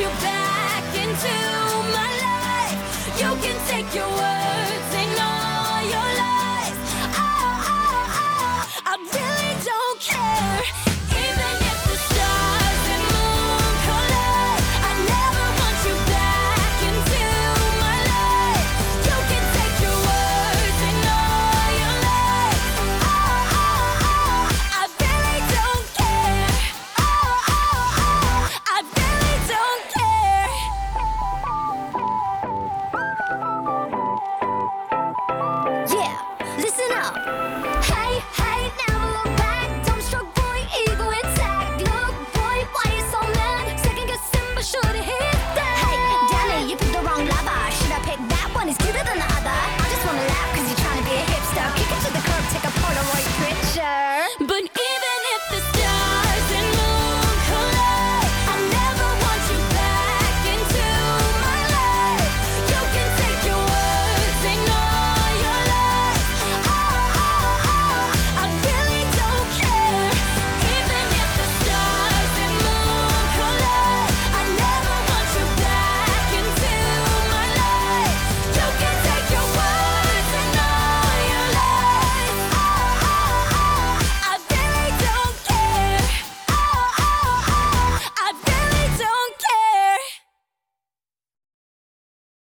you one is cuter than the other.